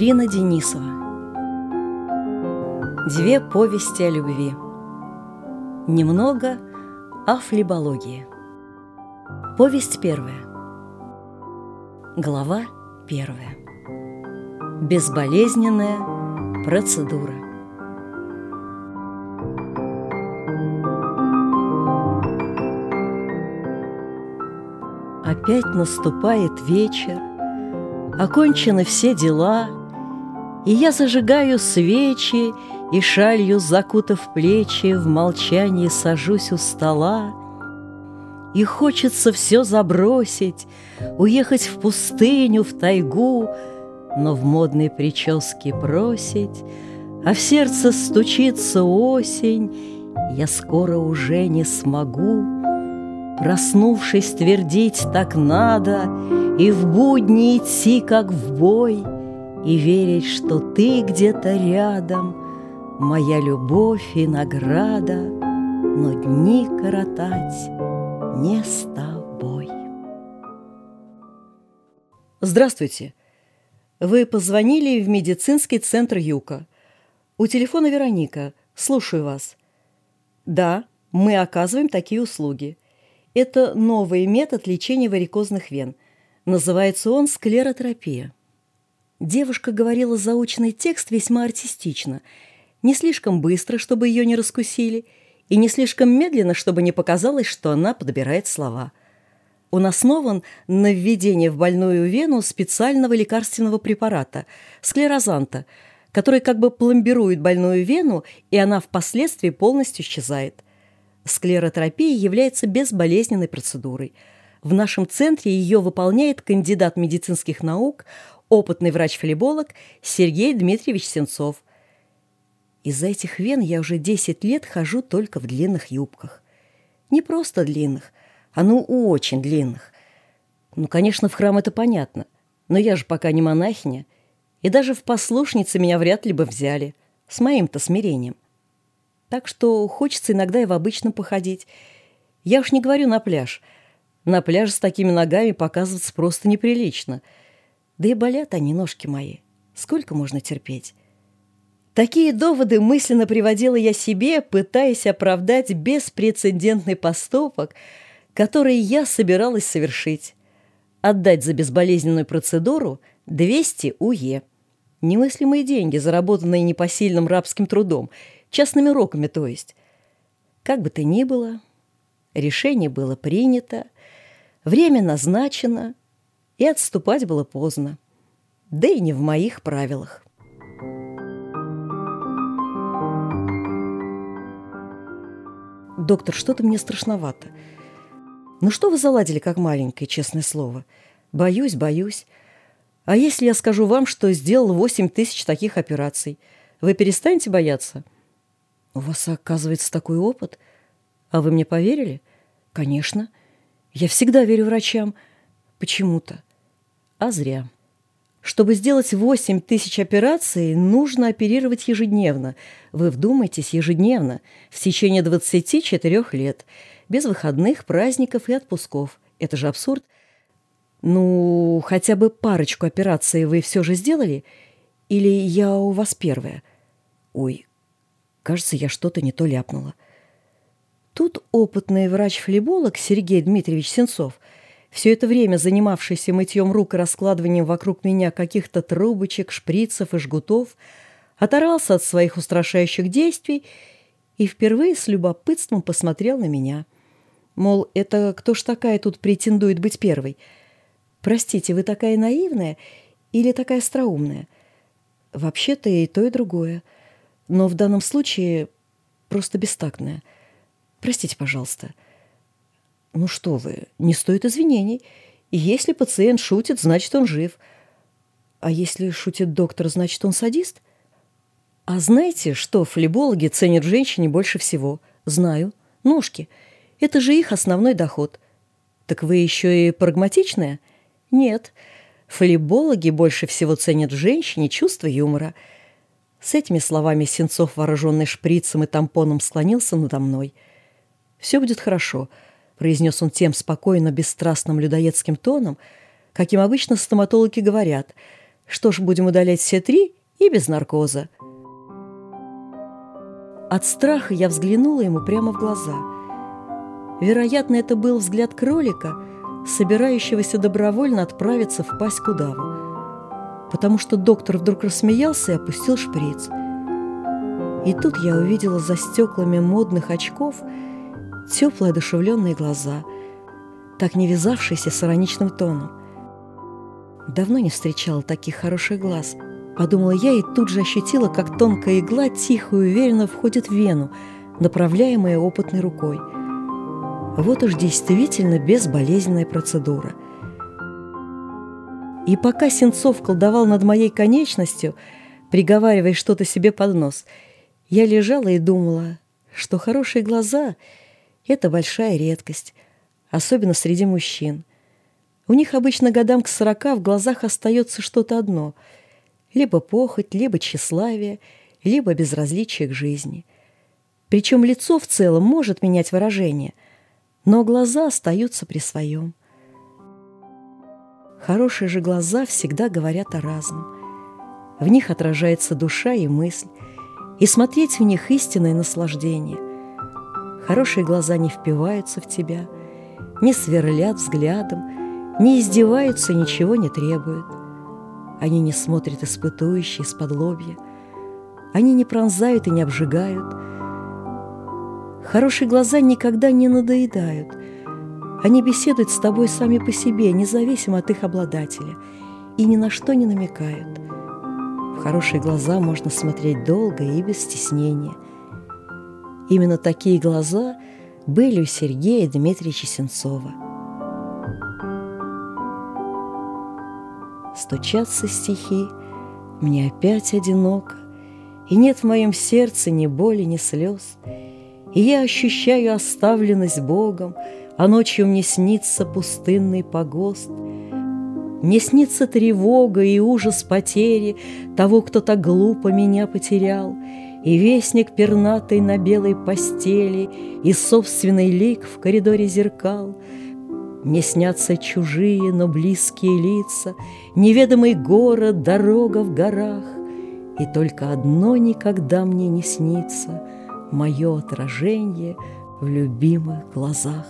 Ирина Денисова. Две повести о любви. Немного о флебологии Повесть первая. Глава первая. Безболезненная процедура. Опять наступает вечер, окончены все дела, И я зажигаю свечи и шалью, закутав плечи, В молчании сажусь у стола. И хочется все забросить, Уехать в пустыню, в тайгу, Но в модной прическе бросить, А в сердце стучится осень, Я скоро уже не смогу. Проснувшись, твердить так надо, И в будни идти, как в бой, И верить, что ты где-то рядом, Моя любовь и награда, Но дни коротать не с тобой. Здравствуйте. Вы позвонили в медицинский центр Юка. У телефона Вероника. Слушаю вас. Да, мы оказываем такие услуги. Это новый метод лечения варикозных вен. Называется он склеротерапия. Девушка говорила заученный текст весьма артистично. Не слишком быстро, чтобы ее не раскусили, и не слишком медленно, чтобы не показалось, что она подбирает слова. Он основан на введении в больную вену специального лекарственного препарата – склерозанта, который как бы пломбирует больную вену, и она впоследствии полностью исчезает – Склеротерапия является безболезненной процедурой. В нашем центре ее выполняет кандидат медицинских наук, опытный врач-флеболог Сергей Дмитриевич Сенцов. Из-за этих вен я уже 10 лет хожу только в длинных юбках. Не просто длинных, а ну очень длинных. Ну, конечно, в храм это понятно, но я же пока не монахиня, и даже в послушницы меня вряд ли бы взяли, с моим-то смирением. Так что хочется иногда и в обычном походить. Я уж не говорю на пляж. На пляже с такими ногами показываться просто неприлично. Да и болят они, ножки мои. Сколько можно терпеть? Такие доводы мысленно приводила я себе, пытаясь оправдать беспрецедентный поступок, который я собиралась совершить. Отдать за безболезненную процедуру 200 УЕ. Немыслимые деньги, заработанные непосильным рабским трудом – частными уроками, то есть. Как бы то ни было, решение было принято, время назначено, и отступать было поздно. Да и не в моих правилах. «Доктор, что-то мне страшновато. Ну что вы заладили, как маленькое, честное слово? Боюсь, боюсь. А если я скажу вам, что сделал восемь тысяч таких операций, вы перестанете бояться?» «У вас, оказывается, такой опыт? А вы мне поверили?» «Конечно. Я всегда верю врачам. Почему-то. А зря. Чтобы сделать 8 тысяч операций, нужно оперировать ежедневно. Вы вдумайтесь, ежедневно, в течение 24 лет, без выходных, праздников и отпусков. Это же абсурд. Ну, хотя бы парочку операций вы все же сделали? Или я у вас первая? Ой, Кажется, я что-то не то ляпнула. Тут опытный врач-флеболог Сергей Дмитриевич Сенцов, все это время занимавшийся мытьем рук и раскладыванием вокруг меня каких-то трубочек, шприцев и жгутов, оторвался от своих устрашающих действий и впервые с любопытством посмотрел на меня. Мол, это кто ж такая тут претендует быть первой? Простите, вы такая наивная или такая остроумная? Вообще-то и то, и другое — но в данном случае просто бестактная. Простите, пожалуйста. Ну что вы, не стоит извинений. Если пациент шутит, значит, он жив. А если шутит доктор, значит, он садист? А знаете, что флебологи ценят женщине больше всего? Знаю. Ножки. Это же их основной доход. Так вы еще и прагматичная? Нет. Флебологи больше всего ценят женщине чувство юмора – с этими словами Сенцов, вооруженный шприцем и тампоном, склонился надо мной. «Все будет хорошо», — произнес он тем спокойно, бесстрастным людоедским тоном, каким обычно стоматологи говорят, Что ж, будем удалять все три и без наркоза. От страха я взглянула ему прямо в глаза. Вероятно, это был взгляд кролика, собирающегося добровольно отправиться в пасть к удаву, потому что доктор вдруг рассмеялся и опустил шприц. И тут я увидела за стеклами модных очков теплые одушевленные глаза, так не вязавшиеся с ироничным тоном. Давно не встречала таких хороших глаз. Подумала я и тут же ощутила, как тонкая игла тихо и уверенно входит в вену, направляемая опытной рукой. Вот уж действительно безболезненная процедура. И пока Сенцов колдовал над моей конечностью, приговаривая что-то себе под нос, я лежала и думала, что хорошие глаза – это большая редкость, особенно среди мужчин. У них обычно годам к сорока в глазах остается что-то одно – либо похоть, либо тщеславие, либо безразличие к жизни. Причем лицо в целом может менять выражение, но глаза остаются при своем. Хорошие же глаза всегда говорят о разном. В них отражается душа и мысль, и смотреть в них истинное наслаждение. Хорошие глаза не впиваются в тебя, не сверлят взглядом, не издеваются ничего не требуют. Они не смотрят испытующие из-под лобья. Они не пронзают и не обжигают. Хорошие глаза никогда не надоедают. Они беседуют с тобой сами по себе, независимо от их обладателя, и ни на что не намекают. В хорошие глаза можно смотреть долго и без стеснения. Именно такие глаза были у Сергея Дмитриевича Сенцова. Стучатся стихи, мне опять одиноко, И нет в моем сердце ни боли, ни слез, И я ощущаю оставленность Богом, А ночью мне снится пустынный погост. Мне снится тревога и ужас потери Того, кто так глупо меня потерял, И вестник пернатый на белой постели, И собственный лик в коридоре зеркал — мне снятся чужие, но близкие лица, Неведомый город, дорога в горах, И только одно никогда мне не снится — Мое отражение в любимых глазах.